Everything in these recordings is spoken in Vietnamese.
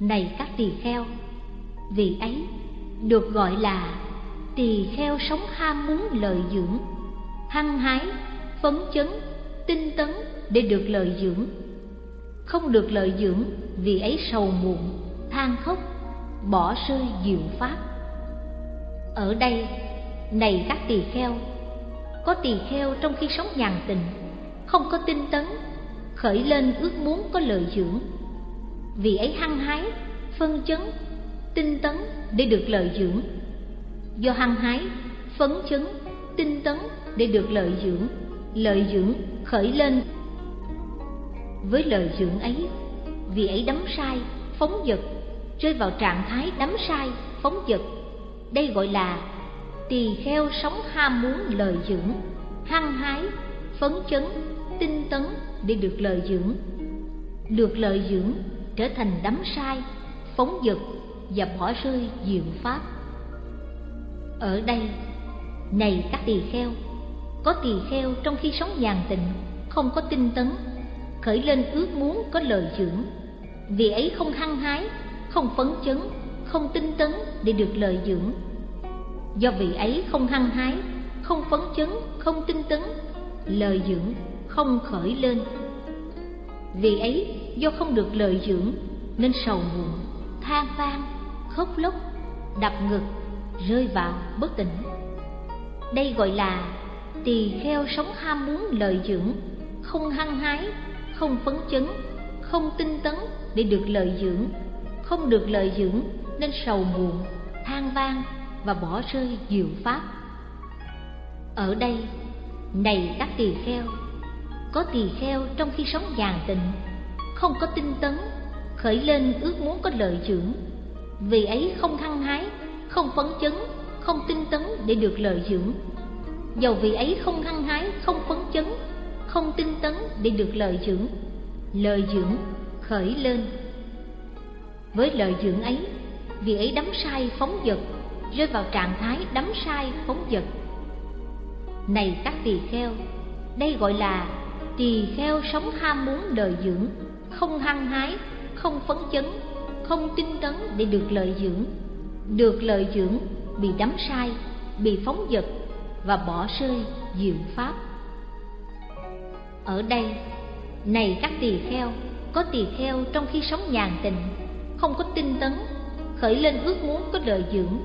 này các tỳ kheo. Vị ấy được gọi là tỳ kheo sống ham muốn lợi dưỡng, hăng hái, phấn chấn, tinh tấn để được lợi dưỡng. Không được lợi dưỡng vì ấy sầu muộn, than khóc, bỏ rơi diệu pháp. Ở đây, này các tỳ kheo, có tỳ kheo trong khi sống nhàn tình không có tinh tấn, khởi lên ước muốn có lợi dưỡng vì ấy hăng hái, phân chấn, tinh tấn để được lợi dưỡng. Do hăng hái, phấn chấn, tinh tấn để được lợi dưỡng lợi dưỡng khởi lên. Với lợi dưỡng ấy, vì ấy đắm sai phóng dật rơi vào trạng thái đắm sai phóng dật đây gọi là tỳ kheo sống ham muốn lợi dưỡng, hăng hái, phấn chấn, tinh tấn để được lợi dưỡng. Được lợi dưỡng trở thành đắm sai, phóng dật và bỏ rơi diệu pháp. Ở đây, này các tỳ kheo, có tỳ kheo trong khi sống nhàn tịnh, không có tinh tấn, khởi lên ước muốn có lời dưỡng. Vì ấy không hăng hái, không phấn chấn, không tinh tấn để được lợi dưỡng. Do vị ấy không hăng hái, không phấn chấn, không tinh tấn lợi dưỡng không khởi lên. Vì ấy do không được lợi dưỡng, nên sầu muộn, than van khóc lóc, đập ngực, rơi vào bất tỉnh. Đây gọi là tỳ kheo sống ham muốn lợi dưỡng, không hăng hái, không phấn chấn, không tinh tấn để được lợi dưỡng. Không được lợi dưỡng, nên sầu muộn, than van và bỏ rơi diệu pháp. Ở đây, này các tỳ kheo, có tỳ kheo trong khi sống nhàn tịnh không có tinh tấn, khởi lên ước muốn có lợi dưỡng vì ấy không hăng hái, không phấn chấn, không tinh tấn để được lợi dưỡng dầu vì ấy không hăng hái, không phấn chấn, không tinh tấn để được lợi dưỡng lợi dưỡng khởi lên. Với lợi dưỡng ấy, vì ấy đắm sai phóng dật rơi vào trạng thái đắm sai phóng dật này các tỳ kheo, đây gọi là tỳ kheo sống ham muốn đời dưỡng không hăng hái, không phấn chấn, không tinh tấn để được lợi dưỡng. Được lợi dưỡng, bị đắm sai, bị phóng dật và bỏ rơi diệu pháp. Ở đây, này các tỳ kheo, có tỳ kheo trong khi sống nhàn tình không có tinh tấn, khởi lên ước muốn có lợi dưỡng.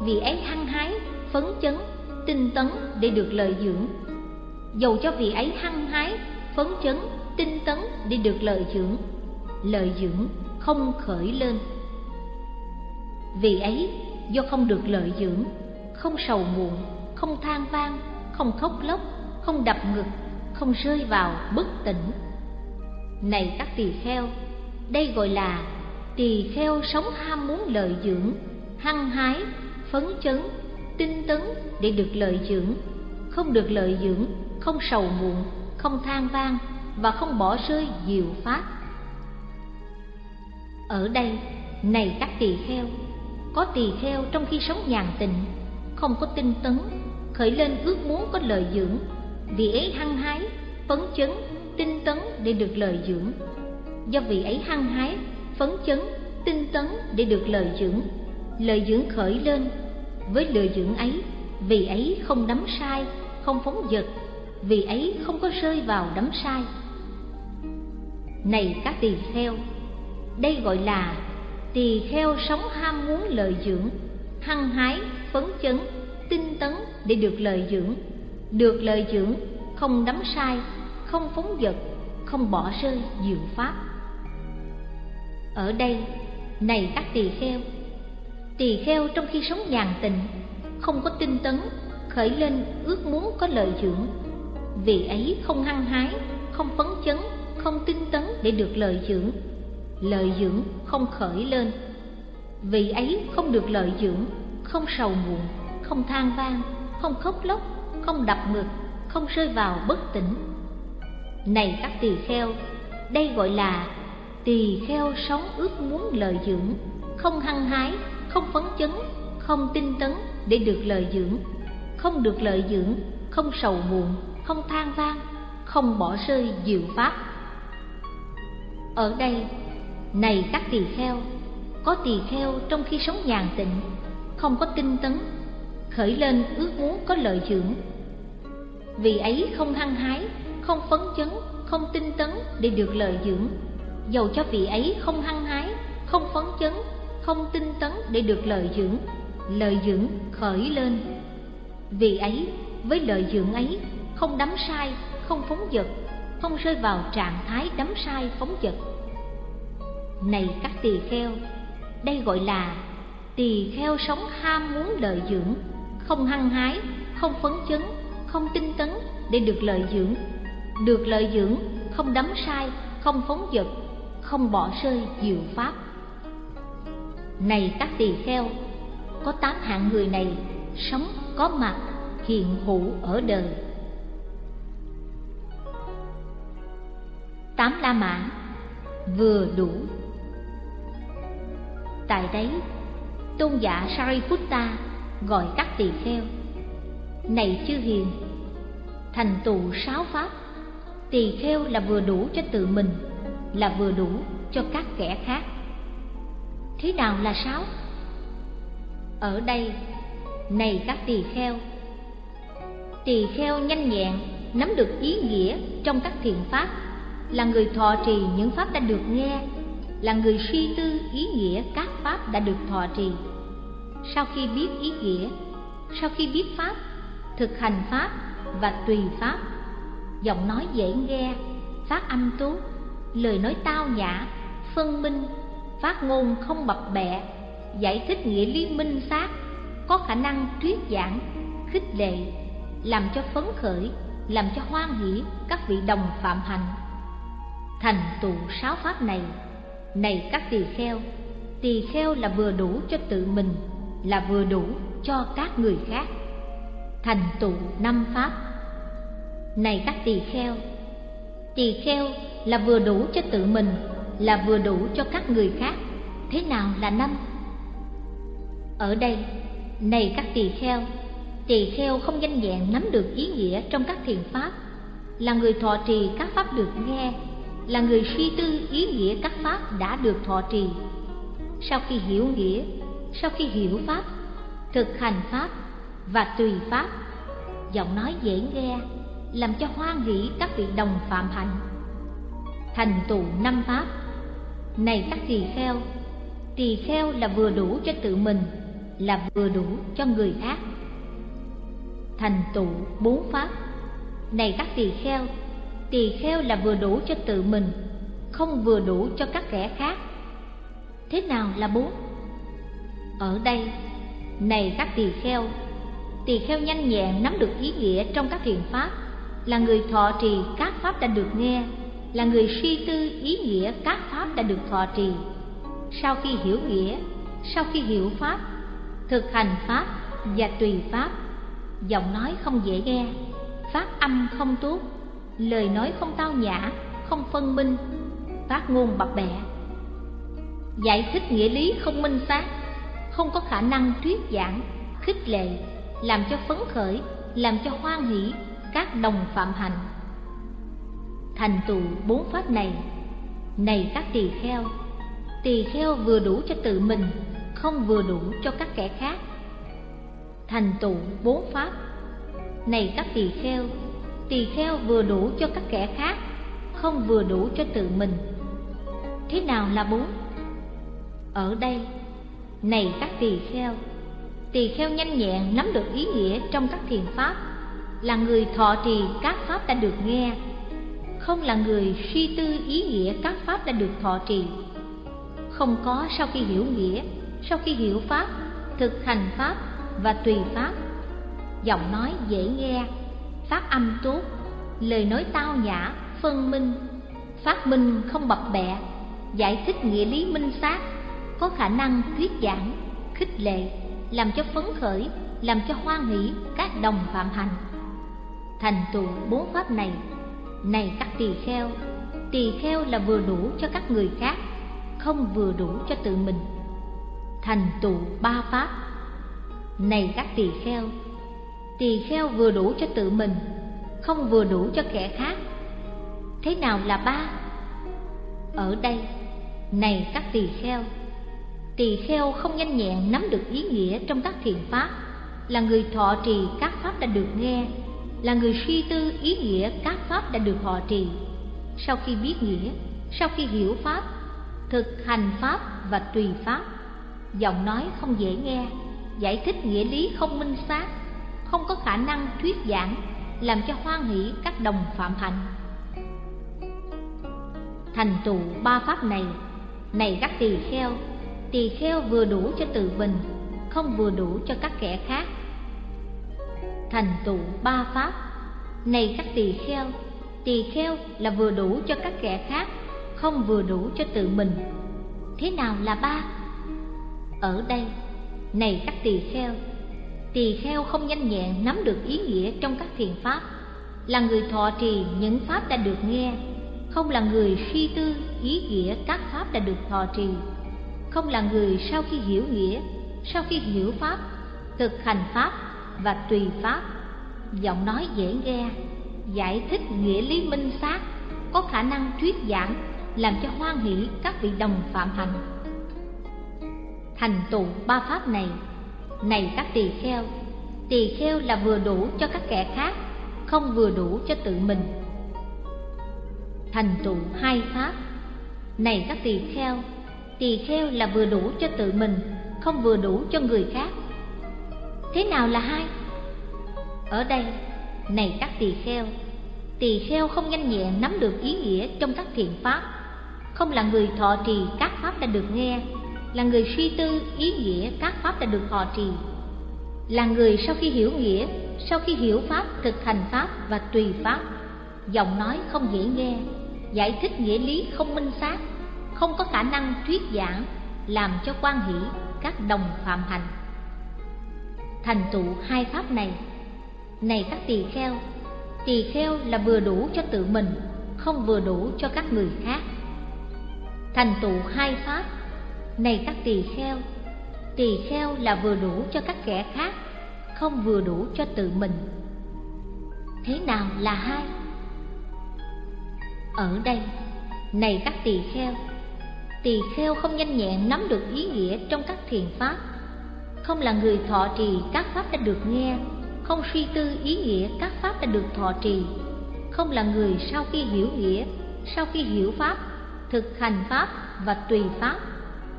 Vì ấy hăng hái, phấn chấn, tinh tấn để được lợi dưỡng. Dầu cho vì ấy hăng hái, phấn chấn tinh tấn để được lợi dưỡng. Lợi dưỡng không khởi lên. Vì ấy, do không được lợi dưỡng, không sầu muộn, không than van không khóc lóc, không đập ngực, không rơi vào bất tỉnh. Này các tỳ kheo, đây gọi là tỳ kheo sống ham muốn lợi dưỡng, hăng hái, phấn chấn, tinh tấn để được lợi dưỡng. Không được lợi dưỡng, không sầu muộn, không than van và không bỏ rơi diệu pháp. Ở đây, này các tỳ kheo, có tỳ kheo trong khi sống nhàn tịnh, không có tinh tấn, khởi lên ước muốn có lợi dưỡng, vì ấy hăng hái, phấn chấn, tinh tấn để được lợi dưỡng. Do vì ấy hăng hái, phấn chấn, tinh tấn để được lợi dưỡng lợi dưỡng khởi lên. Với lợi dưỡng ấy, vì ấy không đắm sai, không phóng dật, vì ấy không có rơi vào đắm sai này các tỳ kheo, đây gọi là tỳ kheo sống ham muốn lợi dưỡng, hăng hái, phấn chấn, tinh tấn để được lợi dưỡng. Được lợi dưỡng không đắm sai, không phóng dật, không bỏ rơi diệu pháp. Ở đây, này các tỳ kheo tỳ kheo trong khi sống nhàn tịnh, không có tinh tấn, khởi lên ước muốn có lợi dưỡng. Vì ấy không hăng hái, không phấn chấn không tinh tấn để được lợi dưỡng. Lợi dưỡng không khởi lên. Vì ấy không được lợi dưỡng, không sầu muộn, không than van không khóc lóc, không đập ngực, không rơi vào bất tỉnh. Này các tỳ kheo, đây gọi là tỳ kheo sống ước muốn lợi dưỡng, không hăng hái, không phấn chấn, không tinh tấn để được lợi dưỡng. Không được lợi dưỡng, không sầu muộn, không than van không bỏ rơi diệu pháp ở đây. Này các tỳ kheo, có tỳ kheo trong khi sống nhàn tịnh, không có tinh tấn, khởi lên ước muốn có lợi dưỡng. Vì ấy không hăng hái, không phấn chấn, không tinh tấn để được lợi dưỡng. Dầu cho vị ấy không hăng hái, không phấn chấn, không tinh tấn để được lợi dưỡng lợi dưỡng khởi lên. Vì ấy, với lợi dưỡng ấy, không đắm sai, không phóng dật không rơi vào trạng thái đắm sai phóng dật. Này các tỳ kheo, đây gọi là tỳ kheo sống ham muốn lợi dưỡng, không hăng hái, không phấn chấn, không tinh tấn để được lợi dưỡng. Được lợi dưỡng, không đắm sai không phóng dật, không bỏ rơi diệu pháp. Này các tỳ kheo, có tám hạng người này sống, có mặt, hiện hữu ở đời. Tám la mã, vừa đủ. Tại đấy, tôn giả sariputta gọi các tỳ kheo, này chư hiền, thành tựu sáu pháp, tỳ kheo là vừa đủ cho tự mình, là vừa đủ cho các kẻ khác. Thế nào là sáu? Ở đây, này các tỳ kheo tỳ kheo nhanh nhẹn nắm được ý nghĩa trong các thiện pháp là người thọ trì những pháp đã được nghe, là người suy tư ý nghĩa các pháp đã được thọ trì. Sau khi biết ý nghĩa, sau khi biết pháp, thực hành pháp và tùy pháp, giọng nói dễ nghe, phát âm tốt, lời nói tao nhã, phân minh, phát ngôn không bập bẹ, giải thích nghĩa lý minh xác, có khả năng thuyết giảng, khích lệ, làm cho phấn khởi, làm cho hoan hỷ các vị đồng phạm hành thành tựu sáu pháp này. Này các tỳ kheo tỳ kheo là vừa đủ cho tự mình, là vừa đủ cho các người khác. Thành tựu năm pháp. Này các tỳ kheo tỳ kheo là vừa đủ cho tự mình, là vừa đủ cho các người khác. Thế nào là năm? Ở đây, này các tỳ kheo tỳ kheo không nhanh nhẹn nắm được ý nghĩa trong các thiền pháp. Là người thọ trì các pháp được nghe là người suy tư ý nghĩa các pháp đã được thọ trì. Sau khi hiểu nghĩa, sau khi hiểu pháp, thực hành pháp và tùy pháp, giọng nói dễ nghe, làm cho hoan hỷ các vị đồng phạm hạnh. Thành tựu năm pháp, này các tỳ kheo tỳ kheo là vừa đủ cho tự mình, là vừa đủ cho người khác. Thành tựu bốn pháp, này các tỳ kheo tỳ kheo là vừa đủ cho tự mình, không vừa đủ cho các kẻ khác. Thế nào là bốn ở đây, này các tỳ kheo tỳ kheo nhanh nhẹn nắm được ý nghĩa trong các thiền pháp, là người thọ trì các pháp đã được nghe, là người suy tư ý nghĩa các pháp đã được thọ trì. Sau khi hiểu nghĩa, sau khi hiểu pháp, thực hành pháp và tùy pháp, giọng nói không dễ nghe, phát âm không tốt lời nói không tao nhã, không phân minh, phát ngôn bập bẹ. Giải thích nghĩa lý không minh xác, không có khả năng thuyết giảng, khích lệ, làm cho phấn khởi, làm cho hoan hỷ các đồng phạm hành. Thành tựu bốn pháp này này các tỳ kheo. Tỳ kheo vừa đủ cho tự mình, không vừa đủ cho các kẻ khác. Thành tựu bốn pháp, này các tỳ kheo tỳ kheo vừa đủ cho các kẻ khác, không vừa đủ cho tự mình. Thế nào là bốn? Ở đây, này các tỳ kheo tỳ kheo nhanh nhẹn nắm được ý nghĩa trong các thiền pháp, là người thọ trì các pháp đã được nghe, không là người suy tư ý nghĩa các pháp đã được thọ trì. Không có sau khi hiểu nghĩa, sau khi hiểu pháp, thực hành pháp và tùy pháp. Giọng nói dễ nghe phát âm tốt, lời nói tao nhã, phân minh, phát minh không bập bẹ, giải thích nghĩa lý minh xác, có khả năng thuyết giảng, khích lệ, làm cho phấn khởi, làm cho hoan hỷ các đồng phạm hành. Thành tựu bốn pháp này này các tỳ kheo tỳ kheo là vừa đủ cho các người khác, không vừa đủ cho tự mình. Thành tựu ba pháp, này các tỳ kheo tỳ kheo vừa đủ cho tự mình, không vừa đủ cho kẻ khác. Thế nào là ba? Ở đây, này các tỳ kheo tỳ kheo không nhanh nhẹn nắm được ý nghĩa trong các thiền pháp, là người thọ trì các pháp đã được nghe, là người suy tư ý nghĩa các pháp đã được họ trì. Sau khi biết nghĩa, sau khi hiểu pháp, thực hành pháp và tùy pháp, giọng nói không dễ nghe, giải thích nghĩa lý không minh xác không có khả năng thuyết giảng, làm cho hoan hỷ các đồng phạm hạnh. Thành tựu ba pháp này này các tỳ kheo tỳ kheo vừa đủ cho tự mình, không vừa đủ cho các kẻ khác. Thành tựu ba pháp, này các tỳ kheo tỳ kheo là vừa đủ cho các kẻ khác, không vừa đủ cho tự mình. Thế nào là ba? Ở đây, này các tỳ kheo tỳ kheo không nhanh nhẹn nắm được ý nghĩa trong các thiền pháp. Là người thọ trì những pháp đã được nghe, không là người suy tư ý nghĩa các pháp đã được thọ trì. Không là người sau khi hiểu nghĩa, sau khi hiểu pháp, thực hành pháp và tùy pháp. Giọng nói dễ nghe, giải thích nghĩa lý minh xác, có khả năng thuyết giảng, làm cho hoan hỷ các vị đồng phạm hành thành tựu ba pháp này này các tỳ kheo tỳ kheo là vừa đủ cho các kẻ khác, không vừa đủ cho tự mình. Thành tựu hai pháp. Này các tỳ kheo tỳ kheo là vừa đủ cho tự mình, không vừa đủ cho người khác. Thế nào là hai? Ở đây, này các tỳ kheo tỳ kheo không nhanh nhẹn nắm được ý nghĩa trong các thiện pháp, không là người thọ trì các pháp đã được nghe là người suy tư, ý nghĩa các pháp đã được họ trì. Là người sau khi hiểu nghĩa, sau khi hiểu pháp, thực hành pháp và tùy pháp. Giọng nói không dễ nghe, giải thích nghĩa lý không minh xác, không có khả năng thuyết giảng, làm cho quan hỷ các đồng phạm hành. Thành tựu hai pháp này. Này các tỳ kheo tỳ kheo là vừa đủ cho tự mình, không vừa đủ cho các người khác. Thành tựu hai pháp này các tỳ kheo tỳ kheo là vừa đủ cho các kẻ khác, không vừa đủ cho tự mình. Thế nào là hai? Ở đây, này các tỳ kheo tỳ kheo không nhanh nhẹn nắm được ý nghĩa trong các thiền pháp, không là người thọ trì các pháp đã được nghe, không suy tư ý nghĩa các pháp đã được thọ trì, không là người sau khi hiểu nghĩa, sau khi hiểu pháp, thực hành pháp và tùy pháp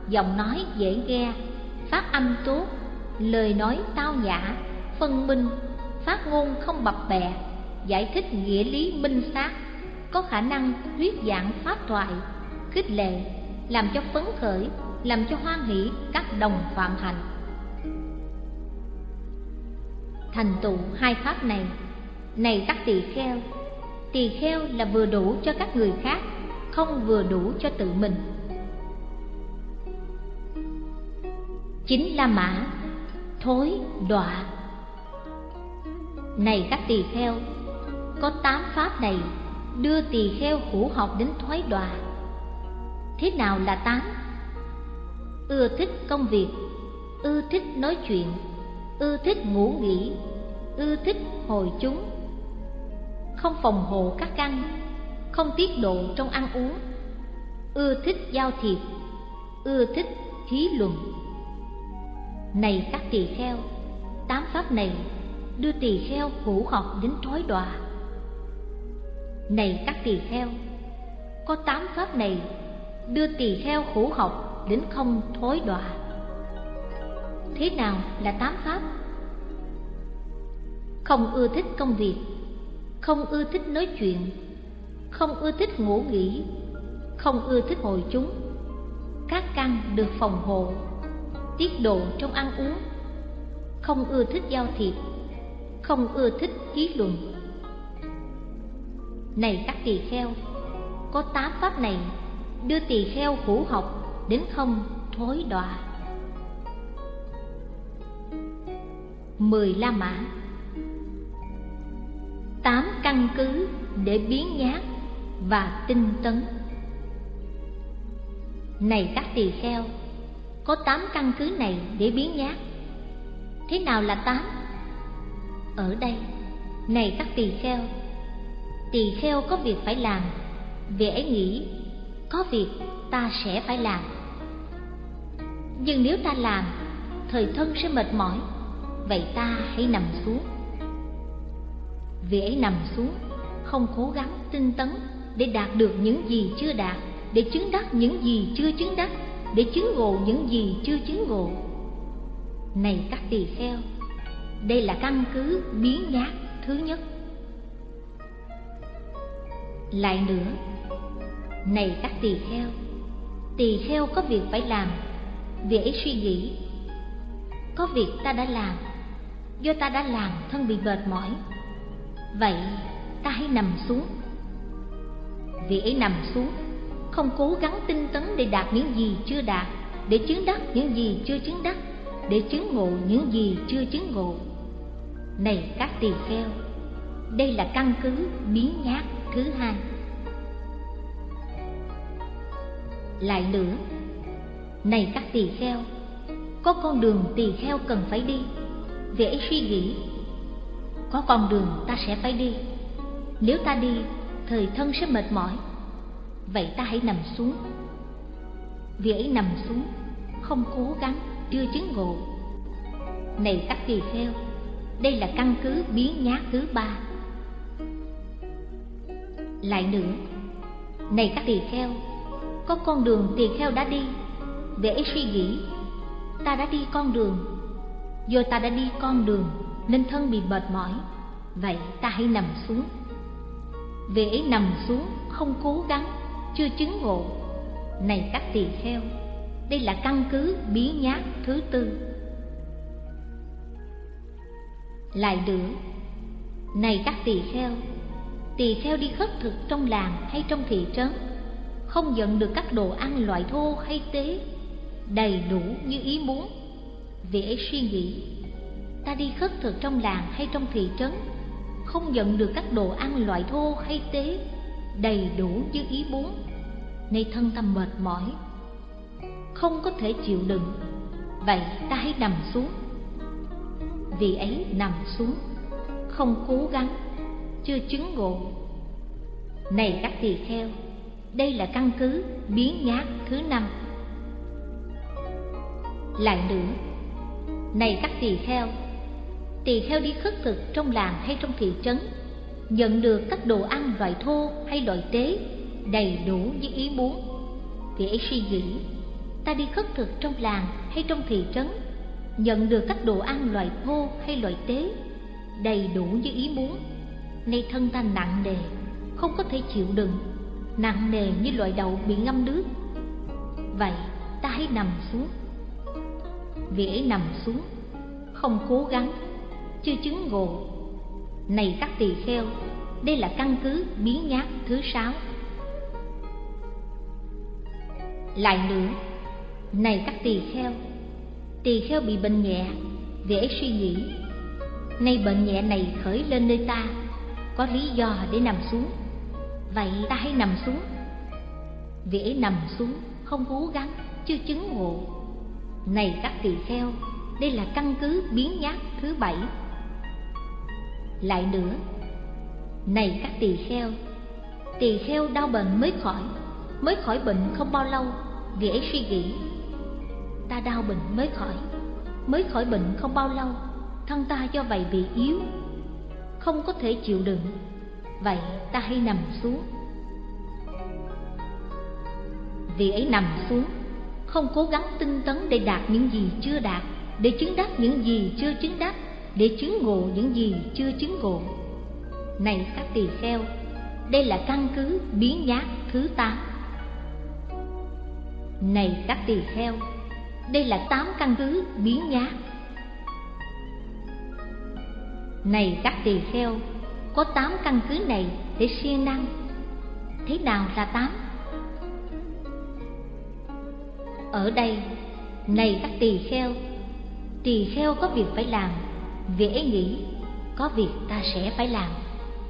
giọng nói dễ nghe, phát âm tốt, lời nói tao nhã, phân minh, phát ngôn không bập bẹ, giải thích nghĩa lý minh xác, có khả năng thuyết giảng pháp thoại khích lệ, làm cho phấn khởi, làm cho hoan hỷ các đồng phạm hành. Thành tựu hai pháp này này các tỳ kheo. Tỳ kheo là vừa đủ cho các người khác, không vừa đủ cho tự mình. Chính la mã. Thối đọa. Này các tỳ kheo, có tám pháp này đưa tỳ kheo hữu học đến thoái đọa. Thế nào là tám? Ưa thích công việc, ưa thích nói chuyện, ưa thích ngủ nghỉ, ưa thích hồi chúng. Không phòng hộ các căn, không tiết độ trong ăn uống. Ưa thích giao thiệp, ưa thích thí luận này các tỳ kheo, tám pháp này đưa tỳ kheo hữu học đến thói đọa. Này các tỳ kheo, có tám pháp này đưa tỳ kheo hữu học đến không thối đọa. Thế nào là tám pháp? Không ưa thích công việc, không ưa thích nói chuyện, không ưa thích ngủ nghỉ, không ưa thích hội chúng. Các căn được phòng hộ tiết độ trong ăn uống. Không ưa thích giao thiệp, không ưa thích ký luận. Này các tỳ kheo, có tám pháp này đưa tỳ kheo hữu học đến không thối đọa. Mười la mã. Tám căn cứ để biến nhát và tinh tấn. Này các tỳ kheo có tám căn cứ này để biến nhát. Thế nào là tám? Ở đây, này các tỳ kheo tỳ kheo có việc phải làm. Vì ấy nghĩ, có việc ta sẽ phải làm. Nhưng nếu ta làm, thời thân sẽ mệt mỏi, vậy ta hãy nằm xuống. Vì ấy nằm xuống, không cố gắng tinh tấn để đạt được những gì chưa đạt, để chứng đắc những gì chưa chứng đắc để chứng ngộ những gì chưa chứng ngộ. Này các tỳ kheo, đây là căn cứ biến nhát thứ nhất. Lại nữa, này các tỳ kheo tỳ kheo có việc phải làm, việc ấy suy nghĩ. Có việc ta đã làm, do ta đã làm thân bị mệt mỏi, vậy ta hãy nằm xuống. Việc ấy nằm xuống không cố gắng tinh tấn để đạt những gì chưa đạt, để chứng đắc những gì chưa chứng đắc, để chứng ngộ những gì chưa chứng ngộ. Này các tỳ kheo, đây là căn cứ biến nhát thứ hai. Lại nữa, này các tỳ kheo, có con đường tỳ kheo cần phải đi. Vì ấy suy nghĩ, có con đường ta sẽ phải đi. Nếu ta đi, thời thân sẽ mệt mỏi vậy ta hãy nằm xuống. Vì ấy nằm xuống, không cố gắng chưa chứng ngộ. Này các tỳ kheo, đây là căn cứ biến nhát thứ ba. Lại nữa, này các tỳ kheo, có con đường tỳ kheo đã đi. Vị ấy suy nghĩ, ta đã đi con đường. Do ta đã đi con đường, nên thân bị mệt mỏi. Vậy ta hãy nằm xuống. Vì ấy nằm xuống, không cố gắng chưa chứng ngộ. Này các tỳ kheo, đây là căn cứ biến nhát thứ tư. Lại nữa, này các tỳ kheo tỳ kheo đi khất thực trong làng hay trong thị trấn, không nhận được các đồ ăn loại thô hay tế, đầy đủ như ý muốn. Vì ấy suy nghĩ, ta đi khất thực trong làng hay trong thị trấn, không nhận được các đồ ăn loại thô hay tế đầy đủ như ý muốn. Nay thân tâm mệt mỏi, không có thể chịu đựng, vậy ta hãy nằm xuống. Vì ấy nằm xuống, không cố gắng, chưa chứng ngộ. Này các tỳ kheo, đây là căn cứ biến nhát thứ năm. Lại nữa, này các tỳ kheo tỳ kheo đi khất thực trong làng hay trong thị trấn? Nhận được các đồ ăn loại thô hay loại tế, đầy đủ như ý muốn. Vị ấy suy nghĩ, ta đi khất thực trong làng hay trong thị trấn, nhận được các đồ ăn loại thô hay loại tế, đầy đủ như ý muốn. Nay thân ta nặng nề, không có thể chịu đựng, nặng nề như loại đậu bị ngâm nước. Vậy ta hãy nằm xuống. Vị ấy nằm xuống, không cố gắng, chưa chứng ngộ này các tỳ kheo, đây là căn cứ biến nhát thứ sáu. Lại nữa, này các tỳ kheo tỳ kheo bị bệnh nhẹ, dễ suy nghĩ. Nay bệnh nhẹ này khởi lên nơi ta, có lý do để nằm xuống. Vậy ta hãy nằm xuống. Dễ nằm xuống, không cố gắng, chưa chứng ngộ. Này các tỳ kheo, đây là căn cứ biến nhát thứ bảy lại nữa. Này các tỳ kheo tỳ kheo đau bệnh mới khỏi mới khỏi bệnh không bao lâu, vì ấy suy nghĩ, ta đau bệnh mới khỏi mới khỏi bệnh không bao lâu, thân ta do vậy bị yếu, không có thể chịu đựng, vậy ta hãy nằm xuống. Vì ấy nằm xuống, không cố gắng tinh tấn để đạt những gì chưa đạt, để chứng đắc những gì chưa chứng đắc để chứng ngộ những gì chưa chứng ngộ. Này các tỳ kheo, đây là căn cứ biến nhát thứ tám. Này các tỳ kheo, đây là tám căn cứ biến nhát. Này các tỳ kheo, có tám căn cứ này để siêng năng. Thế nào là tám? Ở đây, này các tỳ kheo tỳ kheo có việc phải làm vì ấy nghĩ, có việc ta sẽ phải làm.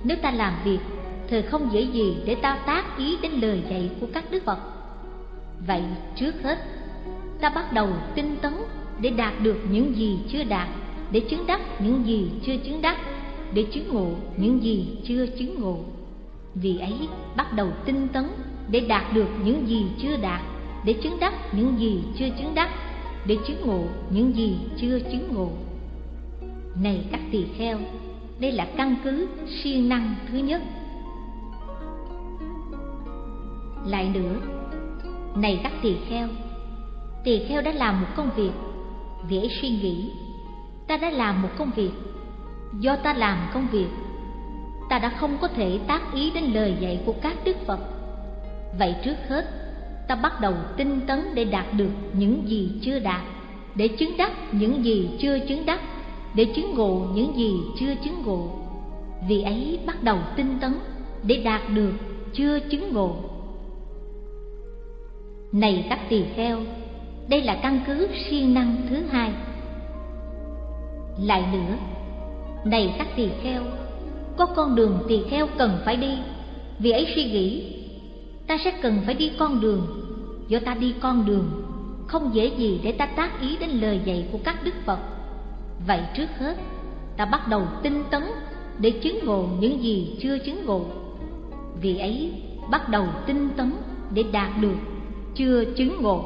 Nếu ta làm việc, thì không dễ gì để ta tác ý đến lời dạy của các đức phật. Vậy trước hết, ta bắt đầu tinh tấn để đạt được những gì chưa đạt, để chứng đắc những gì chưa chứng đắc, để chứng ngộ những gì chưa chứng ngộ. Vì ấy, bắt đầu tinh tấn để đạt được những gì chưa đạt, để chứng đắc những gì chưa chứng đắc, để chứng ngộ những gì chưa chứng ngộ này các tỳ kheo, đây là căn cứ siêng năng thứ nhất. Lại nữa, này các tỳ kheo tỳ kheo đã làm một công việc vì ấy suy nghĩ. Ta đã làm một công việc, do ta làm công việc, ta đã không có thể tác ý đến lời dạy của các đức phật. Vậy trước hết, ta bắt đầu tinh tấn để đạt được những gì chưa đạt, để chứng đắc những gì chưa chứng đắc để chứng ngộ những gì chưa chứng ngộ. Vì ấy bắt đầu tinh tấn để đạt được chưa chứng ngộ. Này các tỳ kheo, đây là căn cứ siêng năng thứ hai. Lại nữa, này các tỳ kheo, có con đường tỳ kheo cần phải đi. Vì ấy suy nghĩ, ta sẽ cần phải đi con đường, do ta đi con đường, không dễ gì để ta tác ý đến lời dạy của các đức phật vậy trước hết, ta bắt đầu tinh tấn để chứng ngộ những gì chưa chứng ngộ. Vì ấy, bắt đầu tinh tấn để đạt được chưa chứng ngộ.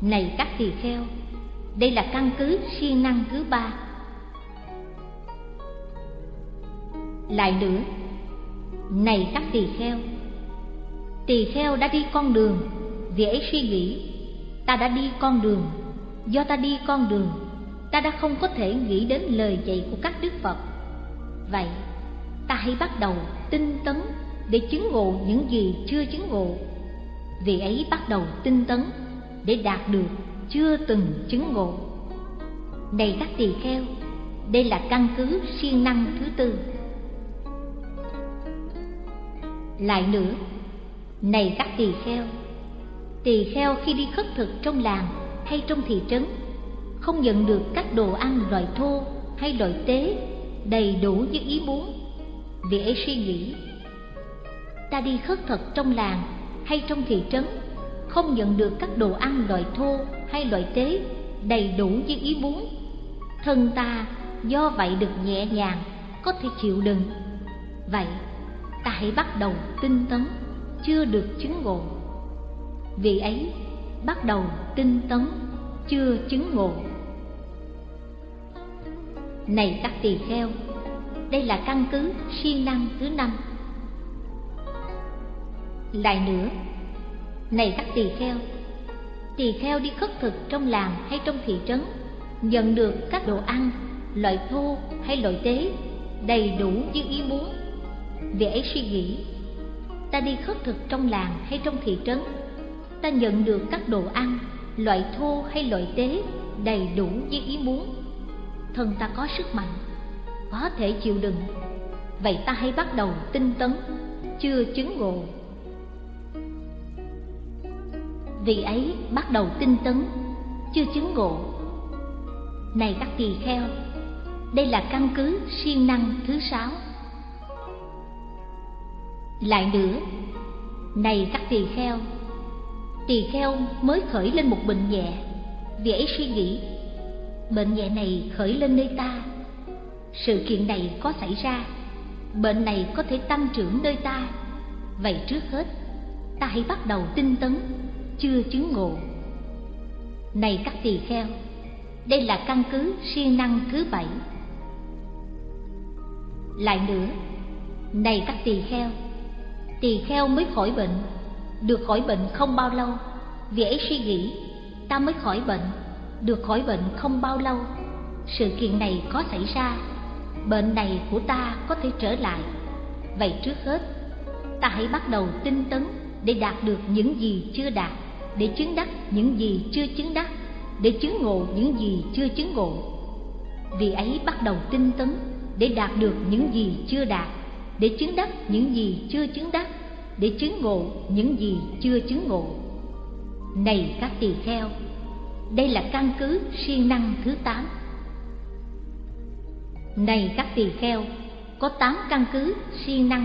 Này các tỳ kheo, đây là căn cứ siêng năng thứ ba. Lại nữa, này các tỳ kheo tỳ kheo đã đi con đường, vì ấy suy nghĩ, ta đã đi con đường, do ta đi con đường ta đã không có thể nghĩ đến lời dạy của các đức phật. Vậy, ta hãy bắt đầu tinh tấn để chứng ngộ những gì chưa chứng ngộ. Vì ấy bắt đầu tinh tấn để đạt được chưa từng chứng ngộ. Này các tỳ kheo, đây là căn cứ siêng năng thứ tư. Lại nữa, này các tỳ kheo tỳ kheo khi đi khất thực trong làng hay trong thị trấn không nhận được các đồ ăn loại thô hay loại tế, đầy đủ như ý muốn. Vì ấy suy nghĩ, ta đi khất thực trong làng hay trong thị trấn, không nhận được các đồ ăn loại thô hay loại tế, đầy đủ như ý muốn. Thân ta do vậy được nhẹ nhàng, có thể chịu đựng. Vậy, ta hãy bắt đầu tinh tấn, chưa được chứng ngộ. Vì ấy bắt đầu tinh tấn, chưa chứng ngộ này các tỳ kheo, đây là căn cứ siêng năng thứ năm. Lại nữa, này các tỳ kheo tỳ kheo đi khất thực trong làng hay trong thị trấn, nhận được các đồ ăn, loại thô hay loại tế, đầy đủ như ý muốn. Vì ấy suy nghĩ, ta đi khất thực trong làng hay trong thị trấn, ta nhận được các đồ ăn, loại thô hay loại tế, đầy đủ như ý muốn thân ta có sức mạnh, có thể chịu đựng. Vậy ta hãy bắt đầu tinh tấn, chưa chứng ngộ. Vì ấy, bắt đầu tinh tấn, chưa chứng ngộ. Này các tỳ kheo, đây là căn cứ siêng năng thứ sáu. Lại nữa, này các tỳ kheo tỳ kheo mới khởi lên một bệnh nhẹ, vì ấy suy nghĩ bệnh nhẹ này khởi lên nơi ta. Sự kiện này có xảy ra. Bệnh này có thể tăng trưởng nơi ta. Vậy trước hết, ta hãy bắt đầu tinh tấn, chưa chứng ngộ. Này các tỳ kheo, đây là căn cứ siêng năng thứ bảy. Lại nữa, này các tỳ kheo tỳ kheo mới khỏi bệnh. Được khỏi bệnh không bao lâu, vì ấy suy nghĩ, ta mới khỏi bệnh được khỏi bệnh không bao lâu, sự kiện này có xảy ra, bệnh này của ta có thể trở lại. Vậy trước hết, ta hãy bắt đầu tinh tấn để đạt được những gì chưa đạt, để chứng đắc những gì chưa chứng đắc, để chứng ngộ những gì chưa chứng ngộ. Vì ấy bắt đầu tinh tấn để đạt được những gì chưa đạt, để chứng đắc những gì chưa chứng đắc, để chứng ngộ những gì chưa chứng ngộ. Này các tỳ kheo đây là căn cứ siêng năng thứ tám. Này các tỳ kheo, có tám căn cứ siêng năng